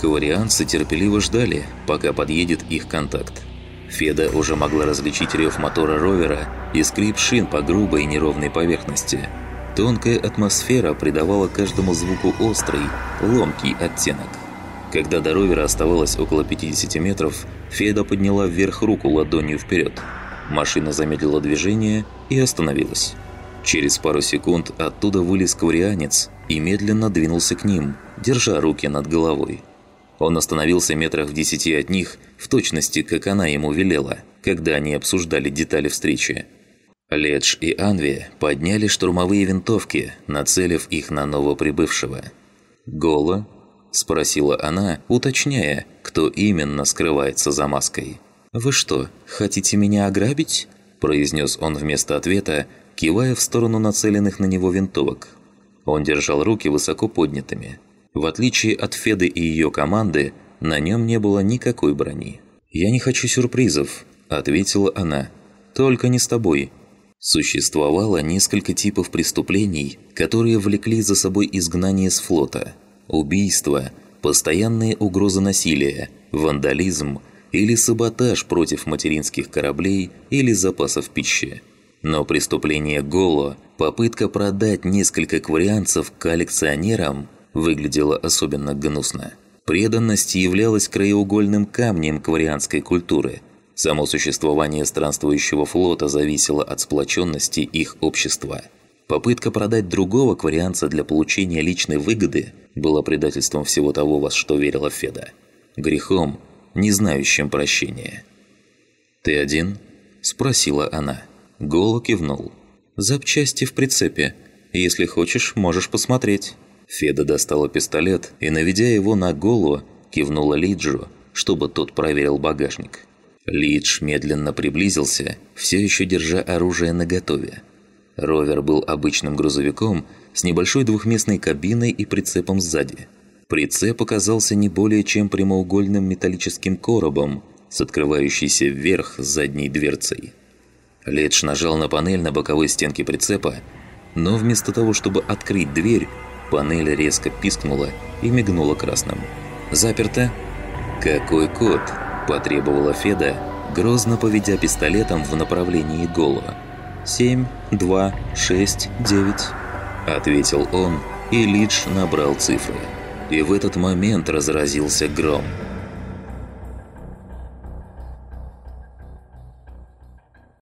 Каварианцы терпеливо ждали, пока подъедет их контакт. Феда уже могла различить рев мотора ровера и скрип шин по грубой и неровной поверхности. Тонкая атмосфера придавала каждому звуку острый, ломкий оттенок. Когда до ровера оставалось около 50 метров, Феда подняла вверх руку ладонью вперед. Машина замедлила движение и остановилась. Через пару секунд оттуда вылез каварианец и медленно двинулся к ним, держа руки над головой. Он остановился метрах в десяти от них, в точности, как она ему велела, когда они обсуждали детали встречи. Ледж и Анви подняли штурмовые винтовки, нацелив их на новоприбывшего. «Голо?» – спросила она, уточняя, кто именно скрывается за маской. «Вы что, хотите меня ограбить?» – произнес он вместо ответа, кивая в сторону нацеленных на него винтовок. Он держал руки высоко поднятыми. В отличие от Феды и ее команды, на нем не было никакой брони. «Я не хочу сюрпризов», – ответила она. «Только не с тобой». Существовало несколько типов преступлений, которые влекли за собой изгнание с флота. Убийство, постоянные угрозы насилия, вандализм или саботаж против материнских кораблей или запасов пищи. Но преступление Голо, попытка продать несколько кварианцев коллекционерам, выглядело особенно гнусно. Преданность являлась краеугольным камнем кварианской культуры. Само существование странствующего флота зависело от сплоченности их общества. Попытка продать другого кварианца для получения личной выгоды была предательством всего того, во что верила Феда. Грехом, не знающим прощения. «Ты один?» – спросила она. Голо кивнул. «Запчасти в прицепе. Если хочешь, можешь посмотреть». Феда достала пистолет и, наведя его на Голу, кивнула Лиджу, чтобы тот проверил багажник. Лидж медленно приблизился, все еще держа оружие наготове. Ровер был обычным грузовиком с небольшой двухместной кабиной и прицепом сзади. Прицеп оказался не более чем прямоугольным металлическим коробом с открывающейся вверх задней дверцей. Ледж нажал на панель на боковой стенке прицепа, но вместо того, чтобы открыть дверь, панель резко пискнула и мигнула красным. «Заперто?» «Какой код?» – потребовала Феда, грозно поведя пистолетом в направлении Голова. «Семь, два, шесть, девять», – ответил он, и Лидж набрал цифры. И в этот момент разразился гром –